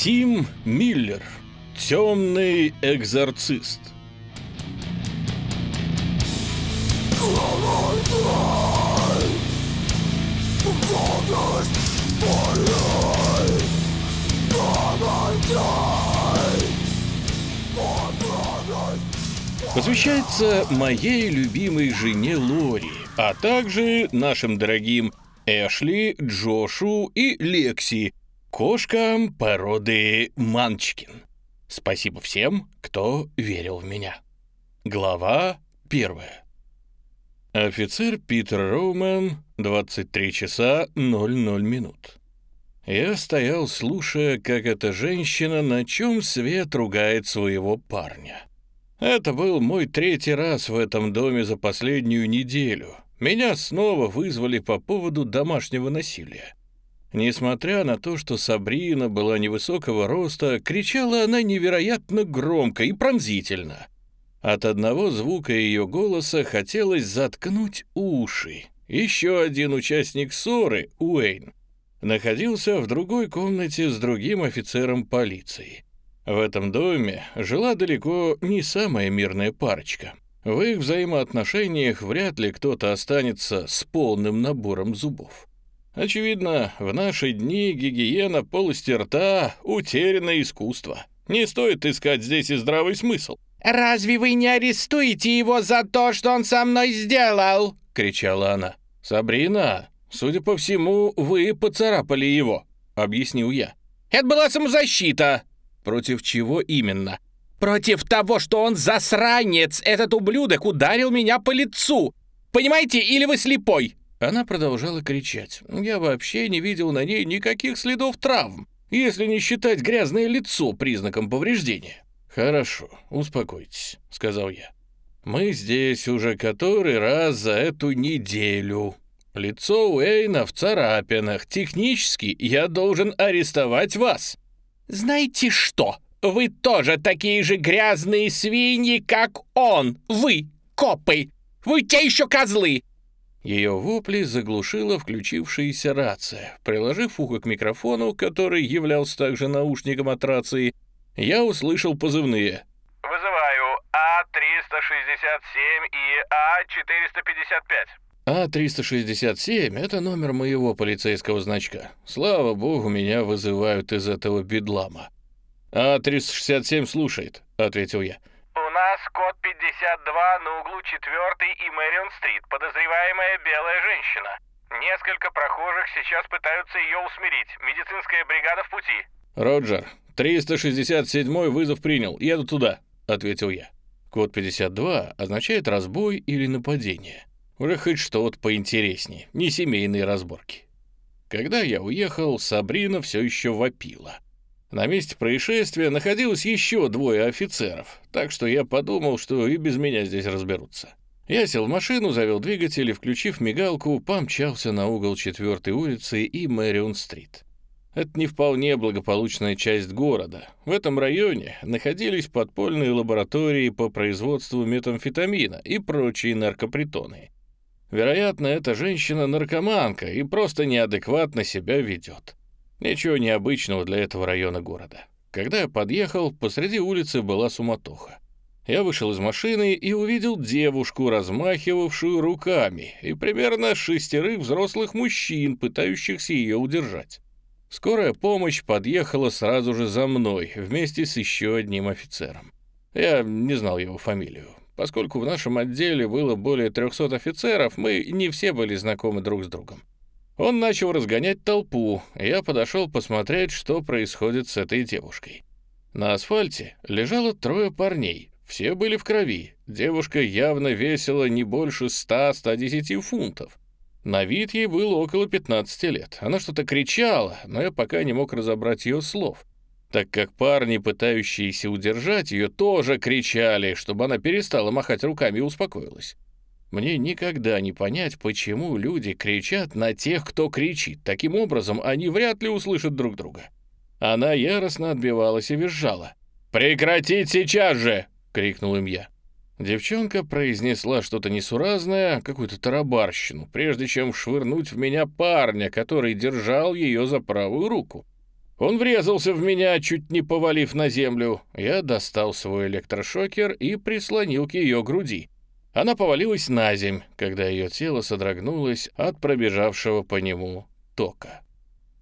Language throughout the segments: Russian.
Тим Миллер. Темный экзорцист. Посвящается моей любимой жене Лори, а также нашим дорогим Эшли, Джошу и Лекси, кошкам породы Манчкин. Спасибо всем, кто верил в меня. Глава первая. Офицер Питер Роумен, 23 часа 00 минут. Я стоял, слушая, как эта женщина, на чем свет ругает своего парня. Это был мой третий раз в этом доме за последнюю неделю. Меня снова вызвали по поводу домашнего насилия. Несмотря на то, что Сабрина была невысокого роста, кричала она невероятно громко и пронзительно. От одного звука ее голоса хотелось заткнуть уши. Еще один участник ссоры, Уэйн, находился в другой комнате с другим офицером полиции. В этом доме жила далеко не самая мирная парочка. В их взаимоотношениях вряд ли кто-то останется с полным набором зубов. Очевидно, в наши дни гигиена полости рта — утерянное искусство. Не стоит искать здесь и здравый смысл. «Разве вы не арестуете его за то, что он со мной сделал?» — кричала она. «Сабрина, судя по всему, вы поцарапали его», — объяснил я. «Это была самозащита», Против чего именно? Против того, что он засранец. Этот ублюдок ударил меня по лицу. Понимаете, или вы слепой? Она продолжала кричать. Я вообще не видел на ней никаких следов травм, если не считать грязное лицо признаком повреждения. «Хорошо, успокойтесь», — сказал я. «Мы здесь уже который раз за эту неделю. Лицо Уэйна в царапинах. Технически я должен арестовать вас». «Знаете что? Вы тоже такие же грязные свиньи, как он! Вы, копы! Вы те еще козлы!» Ее вопли заглушила включившаяся рация. Приложив ухо к микрофону, который являлся также наушником от рации, я услышал позывные. «Вызываю А-367 и А-455». А-367 — это номер моего полицейского значка. Слава богу, меня вызывают из этого бедлама. А-367 слушает, — ответил я. У нас код 52 на углу 4 и Мэрион-стрит, подозреваемая белая женщина. Несколько прохожих сейчас пытаются ее усмирить. Медицинская бригада в пути. Роджер, 367 вызов принял. Еду туда, — ответил я. Код 52 означает разбой или нападение. Уже хоть что-то поинтереснее, не семейные разборки. Когда я уехал, Сабрина все еще вопила. На месте происшествия находилось еще двое офицеров, так что я подумал, что и без меня здесь разберутся. Я сел в машину, завел двигатель и, включив мигалку, помчался на угол 4 улицы и Мэрион-стрит. Это не вполне благополучная часть города. В этом районе находились подпольные лаборатории по производству метамфетамина и прочие наркопритоны. Вероятно, эта женщина-наркоманка и просто неадекватно себя ведет. Ничего необычного для этого района города. Когда я подъехал, посреди улицы была суматоха. Я вышел из машины и увидел девушку, размахивавшую руками, и примерно шестерых взрослых мужчин, пытающихся ее удержать. Скорая помощь подъехала сразу же за мной, вместе с еще одним офицером. Я не знал его фамилию. Поскольку в нашем отделе было более 300 офицеров, мы не все были знакомы друг с другом. Он начал разгонять толпу, я подошел посмотреть, что происходит с этой девушкой. На асфальте лежало трое парней, все были в крови. Девушка явно весила не больше 100-110 фунтов. На вид ей было около 15 лет. Она что-то кричала, но я пока не мог разобрать ее слов так как парни, пытающиеся удержать ее, тоже кричали, чтобы она перестала махать руками и успокоилась. Мне никогда не понять, почему люди кричат на тех, кто кричит. Таким образом, они вряд ли услышат друг друга. Она яростно отбивалась и визжала. «Прекратить сейчас же!» — крикнул им я. Девчонка произнесла что-то несуразное, какую-то тарабарщину, прежде чем швырнуть в меня парня, который держал ее за правую руку. Он врезался в меня, чуть не повалив на землю. Я достал свой электрошокер и прислонил к ее груди. Она повалилась на земь, когда ее тело содрогнулось от пробежавшего по нему тока.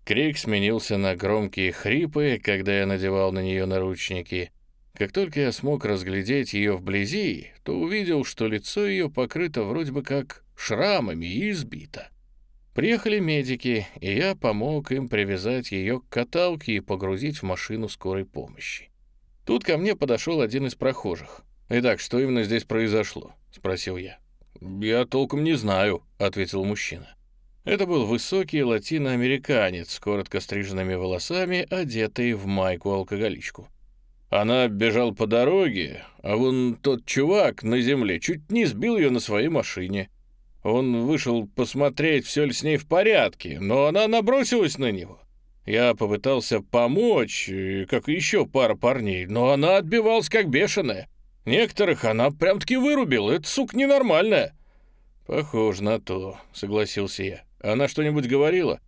Крик сменился на громкие хрипы, когда я надевал на нее наручники. Как только я смог разглядеть ее вблизи, то увидел, что лицо ее покрыто вроде бы как шрамами и избито. Приехали медики, и я помог им привязать ее к каталке и погрузить в машину скорой помощи. Тут ко мне подошел один из прохожих. «Итак, что именно здесь произошло?» — спросил я. «Я толком не знаю», — ответил мужчина. Это был высокий латиноамериканец с коротко стриженными волосами, одетый в майку-алкоголичку. Она бежала по дороге, а вон тот чувак на земле чуть не сбил ее на своей машине. Он вышел посмотреть, все ли с ней в порядке, но она набросилась на него. Я попытался помочь, как и еще пара парней, но она отбивалась как бешеная. Некоторых она прям-таки вырубила, это, сука, ненормальная. «Похоже на то», — согласился я. «Она что-нибудь говорила?»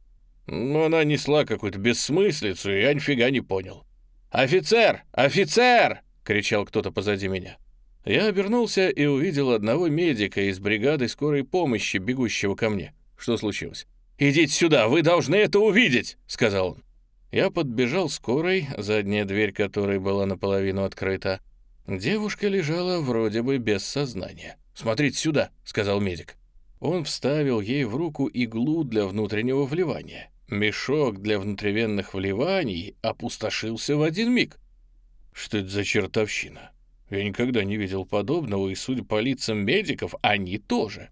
«Ну, она несла какую-то бессмыслицу, и я нифига не понял». «Офицер! Офицер!» — кричал кто-то позади меня. Я обернулся и увидел одного медика из бригады скорой помощи, бегущего ко мне. Что случилось? «Идите сюда, вы должны это увидеть!» — сказал он. Я подбежал скорой, задняя дверь которой была наполовину открыта. Девушка лежала вроде бы без сознания. «Смотрите сюда», — сказал медик. Он вставил ей в руку иглу для внутреннего вливания. Мешок для внутривенных вливаний опустошился в один миг. Что это за чертовщина? Я никогда не видел подобного, и, судя по лицам медиков, они тоже.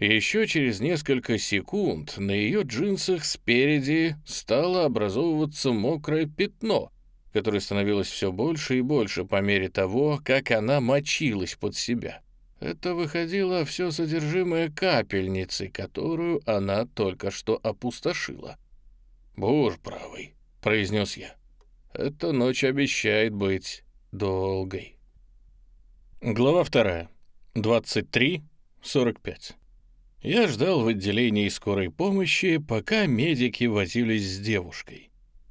Еще через несколько секунд на ее джинсах спереди стало образовываться мокрое пятно, которое становилось все больше и больше по мере того, как она мочилась под себя. Это выходило все содержимое капельницы, которую она только что опустошила. «Боже правый», — произнес я, — «эта ночь обещает быть долгой». Глава вторая. 23.45. Я ждал в отделении скорой помощи, пока медики возились с девушкой.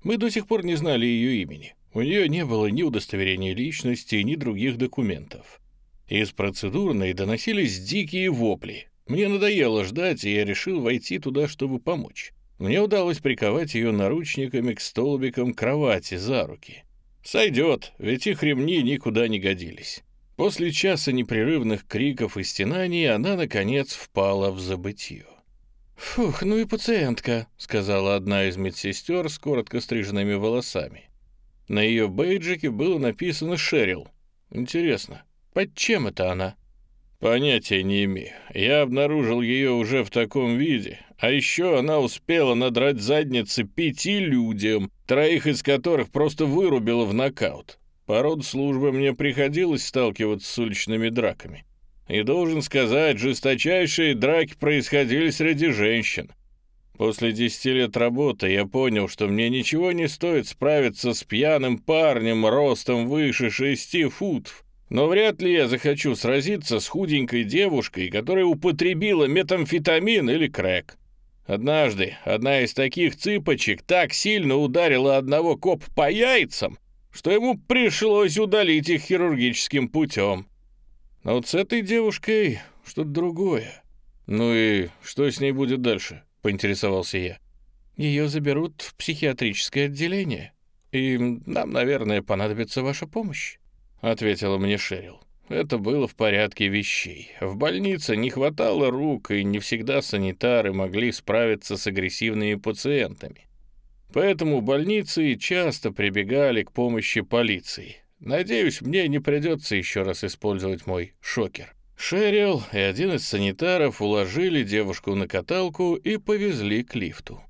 Мы до сих пор не знали ее имени. У нее не было ни удостоверения личности, ни других документов. Из процедурной доносились дикие вопли. Мне надоело ждать, и я решил войти туда, чтобы помочь. Мне удалось приковать ее наручниками к столбикам кровати за руки. Сойдет, ведь их ремни никуда не годились. После часа непрерывных криков и стенаний она, наконец, впала в забытье. «Фух, ну и пациентка», — сказала одна из медсестер с коротко стриженными волосами. На ее бейджике было написано «Шерил». Интересно, под чем это она? Понятия не имею. Я обнаружил ее уже в таком виде. А еще она успела надрать задницы пяти людям, троих из которых просто вырубила в нокаут. По роду службы мне приходилось сталкиваться с уличными драками. И должен сказать, жесточайшие драки происходили среди женщин. После десяти лет работы я понял, что мне ничего не стоит справиться с пьяным парнем ростом выше шести футов. Но вряд ли я захочу сразиться с худенькой девушкой, которая употребила метамфетамин или крэк. Однажды одна из таких цыпочек так сильно ударила одного коп по яйцам, что ему пришлось удалить их хирургическим путем. Но вот с этой девушкой что-то другое. Ну и что с ней будет дальше? Поинтересовался я. Ее заберут в психиатрическое отделение, и нам, наверное, понадобится ваша помощь, ответила мне Шерил. Это было в порядке вещей. В больнице не хватало рук, и не всегда санитары могли справиться с агрессивными пациентами. Поэтому больницы часто прибегали к помощи полиции. Надеюсь, мне не придется еще раз использовать мой шокер. Шерил и один из санитаров уложили девушку на каталку и повезли к лифту.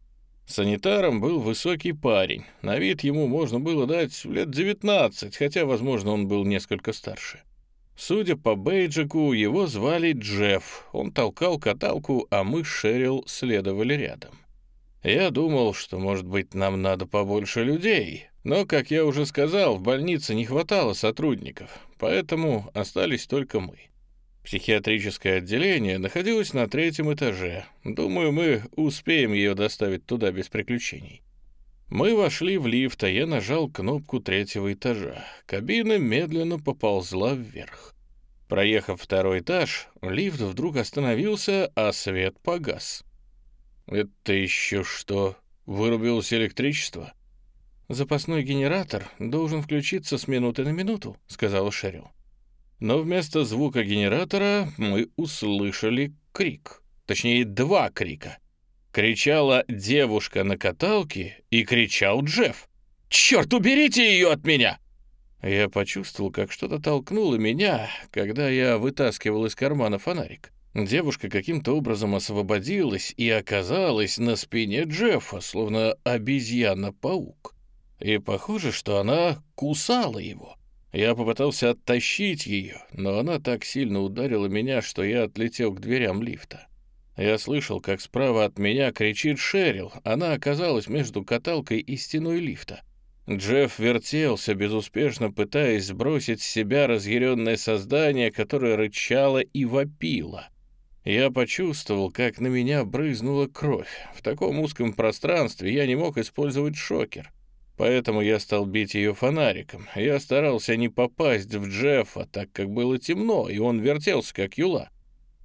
Санитаром был высокий парень. На вид ему можно было дать лет 19, хотя, возможно, он был несколько старше. Судя по бейджику, его звали Джефф. Он толкал каталку, а мы с Шерил следовали рядом. Я думал, что, может быть, нам надо побольше людей, но, как я уже сказал, в больнице не хватало сотрудников, поэтому остались только мы. Психиатрическое отделение находилось на третьем этаже. Думаю, мы успеем ее доставить туда без приключений. Мы вошли в лифт, а я нажал кнопку третьего этажа. Кабина медленно поползла вверх. Проехав второй этаж, лифт вдруг остановился, а свет погас. «Это еще что? Вырубилось электричество?» «Запасной генератор должен включиться с минуты на минуту», — сказала Шерил. Но вместо звука генератора мы услышали крик. Точнее, два крика. Кричала девушка на каталке и кричал Джефф. «Черт, уберите ее от меня!» Я почувствовал, как что-то толкнуло меня, когда я вытаскивал из кармана фонарик. Девушка каким-то образом освободилась и оказалась на спине Джеффа, словно обезьяна-паук. И похоже, что она кусала его. Я попытался оттащить ее, но она так сильно ударила меня, что я отлетел к дверям лифта. Я слышал, как справа от меня кричит Шерил. Она оказалась между каталкой и стеной лифта. Джефф вертелся, безуспешно пытаясь сбросить с себя разъяренное создание, которое рычало и вопило. Я почувствовал, как на меня брызнула кровь. В таком узком пространстве я не мог использовать шокер. Поэтому я стал бить ее фонариком. Я старался не попасть в Джеффа, так как было темно, и он вертелся, как юла.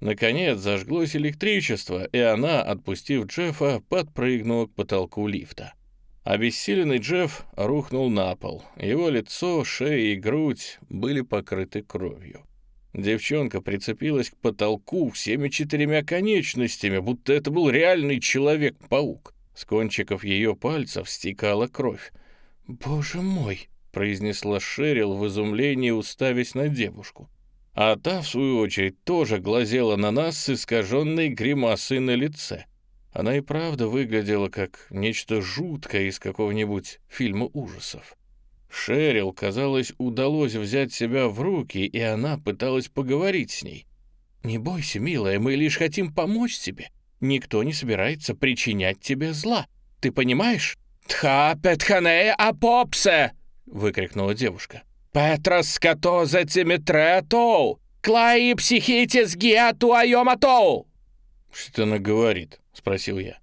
Наконец зажглось электричество, и она, отпустив Джеффа, подпрыгнула к потолку лифта. Обессиленный Джефф рухнул на пол. Его лицо, шея и грудь были покрыты кровью. Девчонка прицепилась к потолку всеми четырьмя конечностями, будто это был реальный человек-паук. С кончиков ее пальцев стекала кровь. «Боже мой!» — произнесла Шерил в изумлении, уставясь на девушку. А та, в свою очередь, тоже глазела на нас с искаженной гримасой на лице. Она и правда выглядела как нечто жуткое из какого-нибудь фильма ужасов. Шерил, казалось, удалось взять себя в руки, и она пыталась поговорить с ней. «Не бойся, милая, мы лишь хотим помочь тебе. Никто не собирается причинять тебе зла. Ты понимаешь?» «Тха петханея апопсе!» — выкрикнула девушка. «Петрос катозе тимитретоу! Клаи психитис гиатуайоматоу!» «Что она говорит?» — спросил я.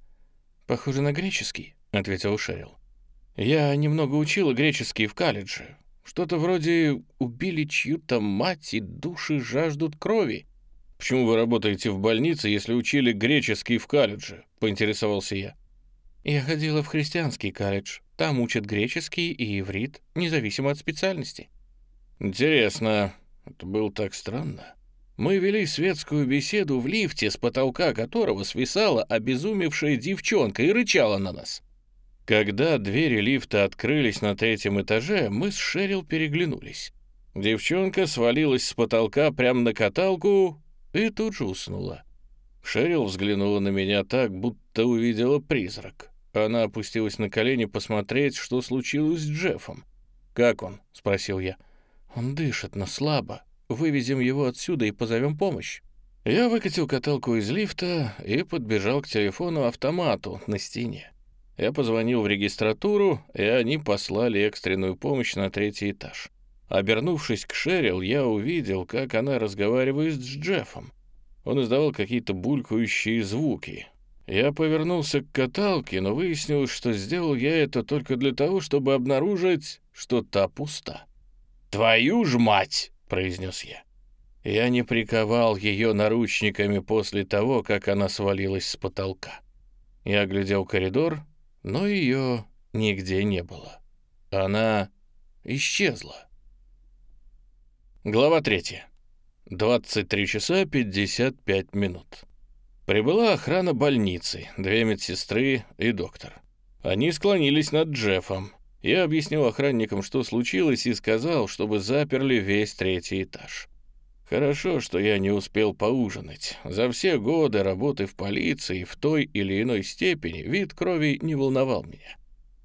«Похоже на греческий», — ответил Шерил. Я немного учила греческий в колледже. Что-то вроде «убили чью-то мать и души жаждут крови». «Почему вы работаете в больнице, если учили греческий в колледже?» — поинтересовался я. «Я ходила в христианский колледж. Там учат греческий и иврит, независимо от специальности». «Интересно. Это было так странно. Мы вели светскую беседу в лифте, с потолка которого свисала обезумевшая девчонка и рычала на нас. Когда двери лифта открылись на третьем этаже, мы с Шерил переглянулись. Девчонка свалилась с потолка прямо на каталку и тут же уснула. Шерил взглянула на меня так, будто увидела призрак. Она опустилась на колени посмотреть, что случилось с Джеффом. «Как он?» — спросил я. «Он дышит, но слабо. Вывезем его отсюда и позовем помощь». Я выкатил каталку из лифта и подбежал к телефону-автомату на стене. Я позвонил в регистратуру, и они послали экстренную помощь на третий этаж. Обернувшись к Шерил, я увидел, как она разговаривает с Джеффом. Он издавал какие-то булькающие звуки. Я повернулся к каталке, но выяснилось, что сделал я это только для того, чтобы обнаружить, что та пуста. «Твою ж мать!» — произнес я. Я не приковал ее наручниками после того, как она свалилась с потолка. Я оглядел коридор но ее нигде не было. Она исчезла. Глава 3. 23 часа 55 минут. Прибыла охрана больницы, две медсестры и доктор. Они склонились над Джеффом. Я объяснил охранникам, что случилось, и сказал, чтобы заперли весь третий этаж. Хорошо, что я не успел поужинать. За все годы работы в полиции в той или иной степени вид крови не волновал меня.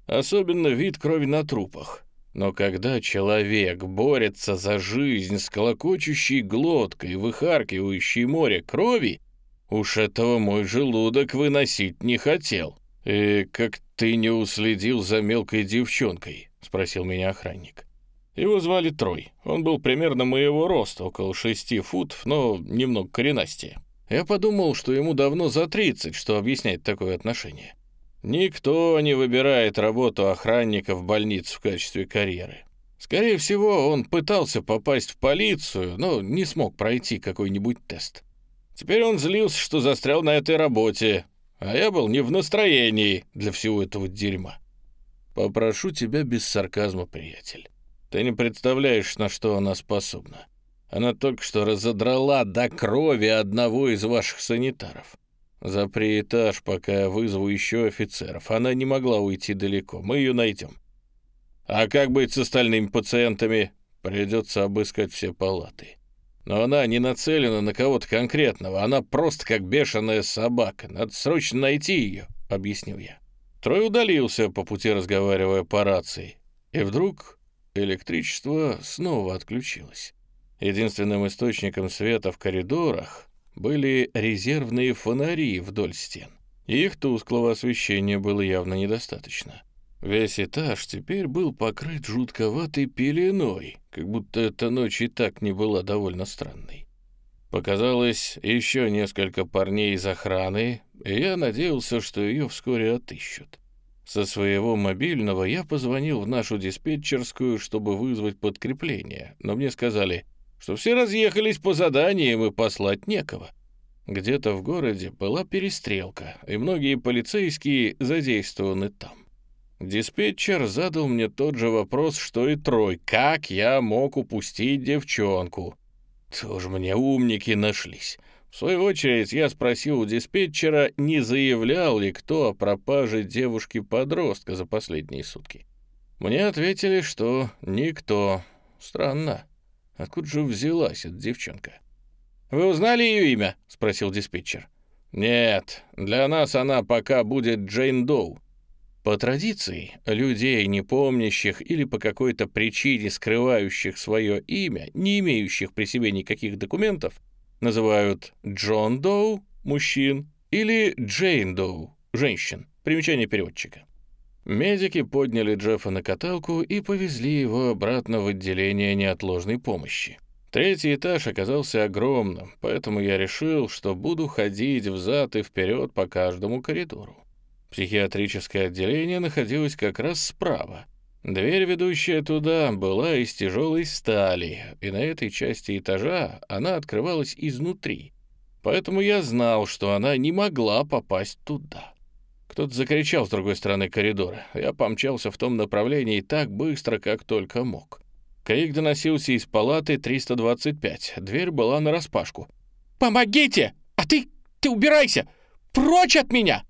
Особенно вид крови на трупах. Но когда человек борется за жизнь с колокочущей глоткой, выхаркивающей море крови, уж этого мой желудок выносить не хотел. «И как ты не уследил за мелкой девчонкой?» — спросил меня охранник. Его звали Трой. Он был примерно моего роста, около шести футов, но немного коренастее. Я подумал, что ему давно за 30, что объясняет такое отношение. Никто не выбирает работу охранника в больнице в качестве карьеры. Скорее всего, он пытался попасть в полицию, но не смог пройти какой-нибудь тест. Теперь он злился, что застрял на этой работе, а я был не в настроении для всего этого дерьма. Попрошу тебя без сарказма, приятель. Ты не представляешь, на что она способна. Она только что разодрала до крови одного из ваших санитаров. Запри этаж, пока я вызову еще офицеров. Она не могла уйти далеко. Мы ее найдем. А как быть с остальными пациентами? Придется обыскать все палаты. Но она не нацелена на кого-то конкретного. Она просто как бешеная собака. Надо срочно найти ее, — объяснил я. Трой удалился, по пути разговаривая по рации. И вдруг электричество снова отключилось. Единственным источником света в коридорах были резервные фонари вдоль стен. Их тусклого освещения было явно недостаточно. Весь этаж теперь был покрыт жутковатой пеленой, как будто эта ночь и так не была довольно странной. Показалось еще несколько парней из охраны, и я надеялся, что ее вскоре отыщут. Со своего мобильного я позвонил в нашу диспетчерскую, чтобы вызвать подкрепление, но мне сказали — что все разъехались по заданиям и послать некого. Где-то в городе была перестрелка, и многие полицейские задействованы там. Диспетчер задал мне тот же вопрос, что и Трой. Как я мог упустить девчонку? Тоже мне умники нашлись. В свою очередь я спросил у диспетчера, не заявлял ли кто о пропаже девушки-подростка за последние сутки. Мне ответили, что никто. Странно. Откуда же взялась эта девчонка? «Вы узнали ее имя?» — спросил диспетчер. «Нет, для нас она пока будет Джейн Доу». По традиции, людей, не помнящих или по какой-то причине скрывающих свое имя, не имеющих при себе никаких документов, называют Джон Доу — мужчин или Джейн Доу — женщин. Примечание переводчика. Медики подняли Джеффа на каталку и повезли его обратно в отделение неотложной помощи. Третий этаж оказался огромным, поэтому я решил, что буду ходить взад и вперед по каждому коридору. Психиатрическое отделение находилось как раз справа. Дверь, ведущая туда, была из тяжелой стали, и на этой части этажа она открывалась изнутри. Поэтому я знал, что она не могла попасть туда. Кто-то закричал с другой стороны коридора. Я помчался в том направлении так быстро, как только мог. Крик доносился из палаты 325. Дверь была нараспашку. «Помогите! А ты... ты убирайся! Прочь от меня!»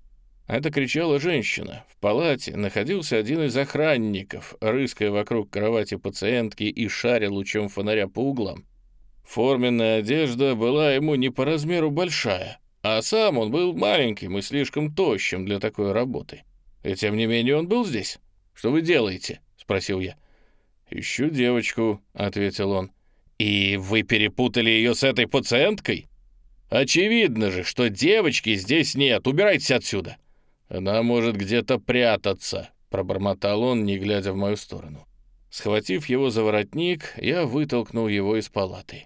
Это кричала женщина. В палате находился один из охранников, рыская вокруг кровати пациентки и шаря лучом фонаря по углам. Форменная одежда была ему не по размеру большая, а сам он был маленьким и слишком тощим для такой работы. И тем не менее он был здесь. «Что вы делаете?» — спросил я. «Ищу девочку», — ответил он. «И вы перепутали ее с этой пациенткой?» «Очевидно же, что девочки здесь нет. Убирайтесь отсюда». «Она может где-то прятаться», — пробормотал он, не глядя в мою сторону. Схватив его за воротник, я вытолкнул его из палаты.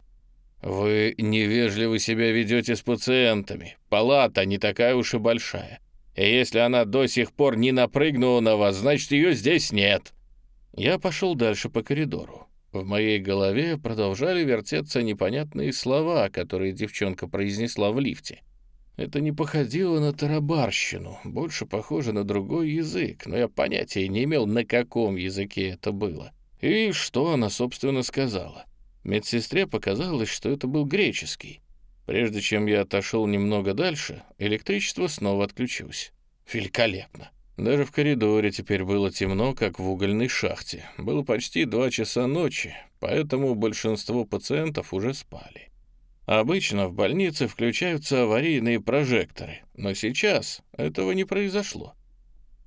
«Вы невежливо себя ведете с пациентами. Палата не такая уж и большая. И если она до сих пор не напрыгнула на вас, значит, ее здесь нет». Я пошел дальше по коридору. В моей голове продолжали вертеться непонятные слова, которые девчонка произнесла в лифте. Это не походило на тарабарщину, больше похоже на другой язык, но я понятия не имел, на каком языке это было. И что она, собственно, сказала. Медсестре показалось, что это был греческий. Прежде чем я отошел немного дальше, электричество снова отключилось. Великолепно. Даже в коридоре теперь было темно, как в угольной шахте. Было почти два часа ночи, поэтому большинство пациентов уже спали. Обычно в больнице включаются аварийные прожекторы, но сейчас этого не произошло.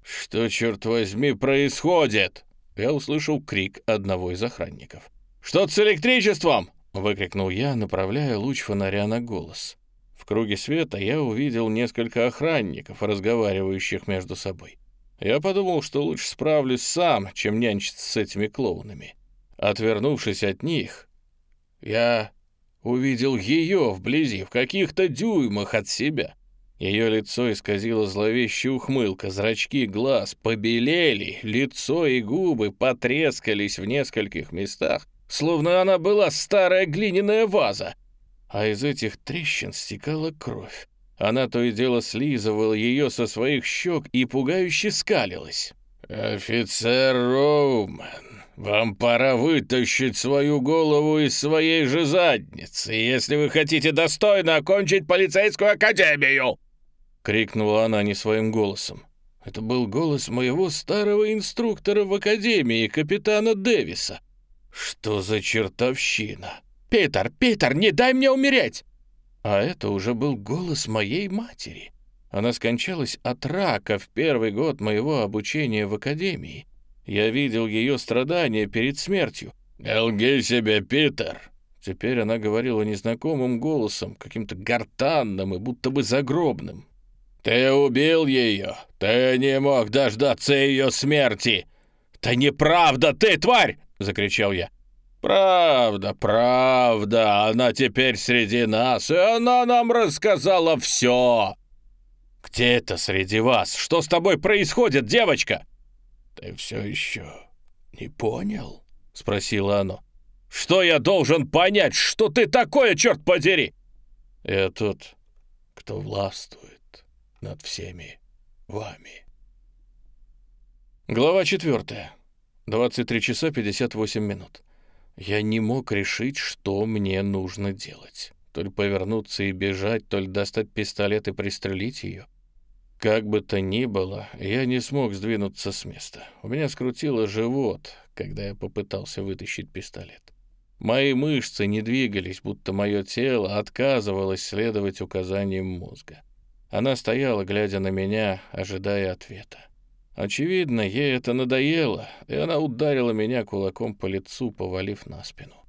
«Что, черт возьми, происходит?» Я услышал крик одного из охранников. «Что с электричеством?» — выкрикнул я, направляя луч фонаря на голос. В круге света я увидел несколько охранников, разговаривающих между собой. Я подумал, что лучше справлюсь сам, чем нянчиться с этими клоунами. Отвернувшись от них, я увидел ее вблизи, в каких-то дюймах от себя. Ее лицо исказило зловещая ухмылка, зрачки глаз побелели, лицо и губы потрескались в нескольких местах, словно она была старая глиняная ваза. А из этих трещин стекала кровь. Она то и дело слизывала ее со своих щек и пугающе скалилась. «Офицер Роуман, вам пора вытащить свою голову из своей же задницы, если вы хотите достойно окончить полицейскую академию!» Крикнула она не своим голосом. Это был голос моего старого инструктора в академии, капитана Дэвиса. Что за чертовщина? «Питер, Питер, не дай мне умереть!» А это уже был голос моей матери. Она скончалась от рака в первый год моего обучения в академии. Я видел ее страдания перед смертью. «Лги себе, Питер!» Теперь она говорила незнакомым голосом, каким-то гортанным и будто бы загробным. «Ты убил ее! Ты не мог дождаться ее смерти!» «Это неправда, ты, тварь!» — закричал я. «Правда, правда, она теперь среди нас, и она нам рассказала все!» «Где это среди вас? Что с тобой происходит, девочка?» «Ты все еще не понял?» — спросила оно. «Что я должен понять? Что ты такое, черт подери?» «Я тот, кто властвует над всеми вами». Глава четвертая. 23 часа 58 минут. Я не мог решить, что мне нужно делать. То ли повернуться и бежать, то ли достать пистолет и пристрелить ее. Как бы то ни было, я не смог сдвинуться с места. У меня скрутило живот, когда я попытался вытащить пистолет. Мои мышцы не двигались, будто мое тело отказывалось следовать указаниям мозга. Она стояла, глядя на меня, ожидая ответа. Очевидно, ей это надоело, и она ударила меня кулаком по лицу, повалив на спину.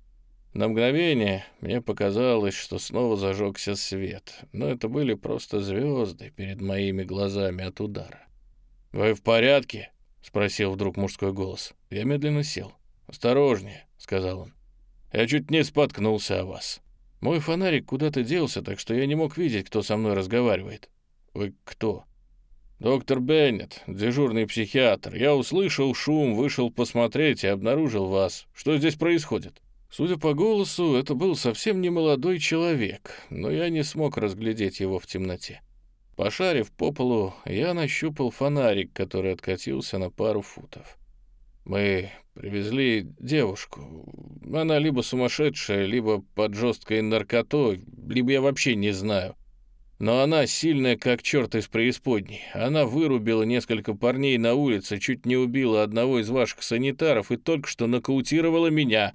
На мгновение мне показалось, что снова зажегся свет, но это были просто звезды перед моими глазами от удара. «Вы в порядке?» — спросил вдруг мужской голос. Я медленно сел. «Осторожнее», — сказал он. «Я чуть не споткнулся о вас. Мой фонарик куда-то делся, так что я не мог видеть, кто со мной разговаривает. Вы кто?» «Доктор Беннет, дежурный психиатр. Я услышал шум, вышел посмотреть и обнаружил вас. Что здесь происходит?» Судя по голосу, это был совсем не молодой человек, но я не смог разглядеть его в темноте. Пошарив по полу, я нащупал фонарик, который откатился на пару футов. Мы привезли девушку. Она либо сумасшедшая, либо под жесткой наркотой, либо я вообще не знаю. Но она сильная, как черт из преисподней. Она вырубила несколько парней на улице, чуть не убила одного из ваших санитаров и только что нокаутировала меня.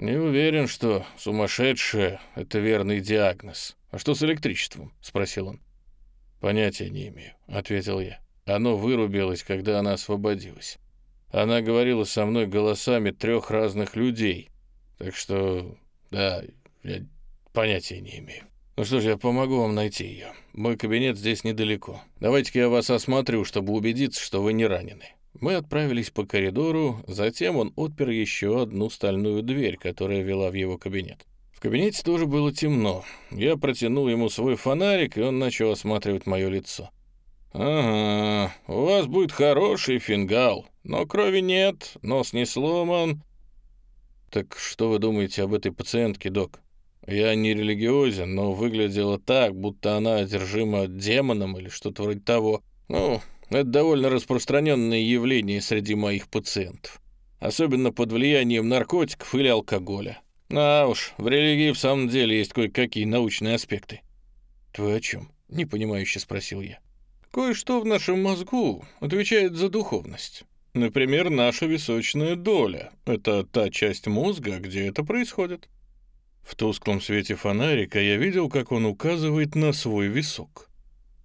«Не уверен, что сумасшедшая — это верный диагноз. А что с электричеством?» — спросил он. «Понятия не имею», — ответил я. Оно вырубилось, когда она освободилась. Она говорила со мной голосами трех разных людей. Так что, да, я понятия не имею. Ну что ж, я помогу вам найти ее. Мой кабинет здесь недалеко. Давайте-ка я вас осмотрю, чтобы убедиться, что вы не ранены. Мы отправились по коридору, затем он отпер еще одну стальную дверь, которая вела в его кабинет. В кабинете тоже было темно. Я протянул ему свой фонарик, и он начал осматривать мое лицо. «Ага, у вас будет хороший фингал, но крови нет, нос не сломан». «Так что вы думаете об этой пациентке, док? Я не религиозен, но выглядела так, будто она одержима демоном или что-то вроде того. Ну, это довольно распространенное явление среди моих пациентов. Особенно под влиянием наркотиков или алкоголя. А уж, в религии в самом деле есть кое-какие научные аспекты. «Вы о чем?» — непонимающе спросил я. «Кое-что в нашем мозгу отвечает за духовность. Например, наша височная доля — это та часть мозга, где это происходит». В тусклом свете фонарика я видел, как он указывает на свой висок.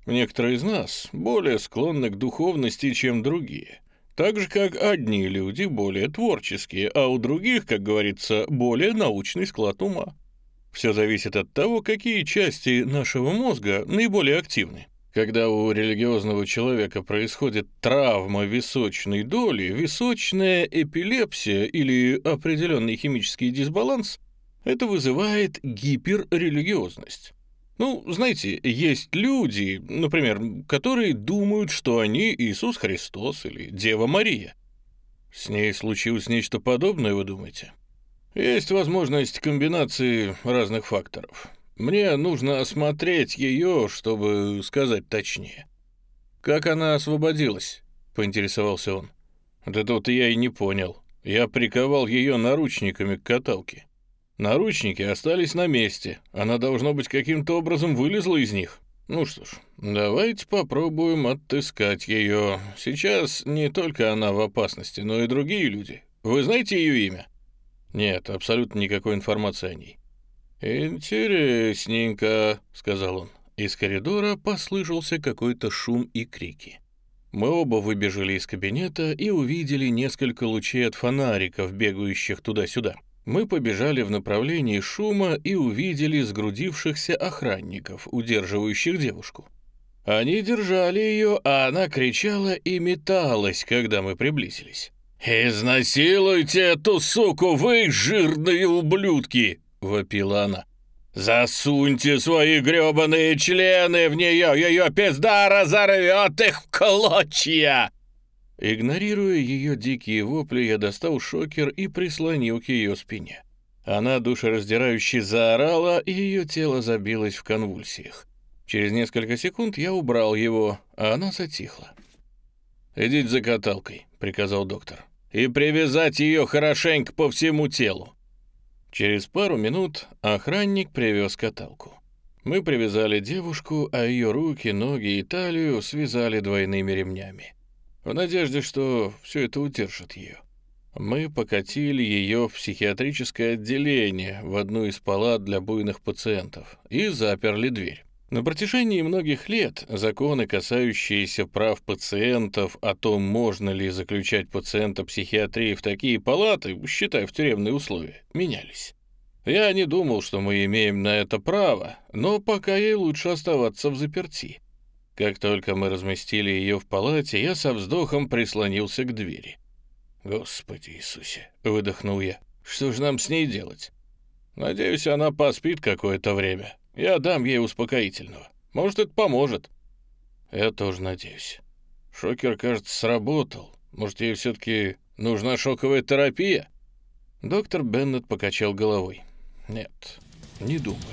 Некоторые из нас более склонны к духовности, чем другие. Так же, как одни люди более творческие, а у других, как говорится, более научный склад ума. Все зависит от того, какие части нашего мозга наиболее активны. Когда у религиозного человека происходит травма височной доли, височная эпилепсия или определенный химический дисбаланс, это вызывает гиперрелигиозность. Ну, знаете, есть люди, например, которые думают, что они Иисус Христос или Дева Мария. С ней случилось нечто подобное, вы думаете? Есть возможность комбинации разных факторов. Мне нужно осмотреть ее, чтобы сказать точнее. Как она освободилась? Поинтересовался он. Это вот я и не понял. Я приковал ее наручниками к каталке. Наручники остались на месте. Она, должно быть, каким-то образом вылезла из них. Ну что ж, давайте попробуем отыскать ее. Сейчас не только она в опасности, но и другие люди. Вы знаете ее имя? Нет, абсолютно никакой информации о ней. «Интересненько», — сказал он. Из коридора послышался какой-то шум и крики. Мы оба выбежали из кабинета и увидели несколько лучей от фонариков, бегающих туда-сюда. Мы побежали в направлении шума и увидели сгрудившихся охранников, удерживающих девушку. Они держали ее, а она кричала и металась, когда мы приблизились. «Изнасилуйте эту суку, вы жирные ублюдки!» — вопила она. «Засуньте свои грёбаные члены в нее, ее пизда разорвет их в клочья!» Игнорируя ее дикие вопли, я достал шокер и прислонил к ее спине. Она душераздирающе заорала, и ее тело забилось в конвульсиях. Через несколько секунд я убрал его, а она затихла. «Идите за каталкой», — приказал доктор, — «и привязать ее хорошенько по всему телу». Через пару минут охранник привез каталку. Мы привязали девушку, а ее руки, ноги и талию связали двойными ремнями в надежде, что все это удержит ее. Мы покатили ее в психиатрическое отделение, в одну из палат для буйных пациентов, и заперли дверь. На протяжении многих лет законы, касающиеся прав пациентов, о том, можно ли заключать пациента психиатрии в такие палаты, считая в тюремные условия, менялись. Я не думал, что мы имеем на это право, но пока ей лучше оставаться в заперти. Как только мы разместили ее в палате, я со вздохом прислонился к двери. «Господи Иисусе!» — выдохнул я. «Что же нам с ней делать?» «Надеюсь, она поспит какое-то время. Я дам ей успокоительного. Может, это поможет». «Я тоже надеюсь. Шокер, кажется, сработал. Может, ей все-таки нужна шоковая терапия?» Доктор Беннет покачал головой. «Нет, не думаю».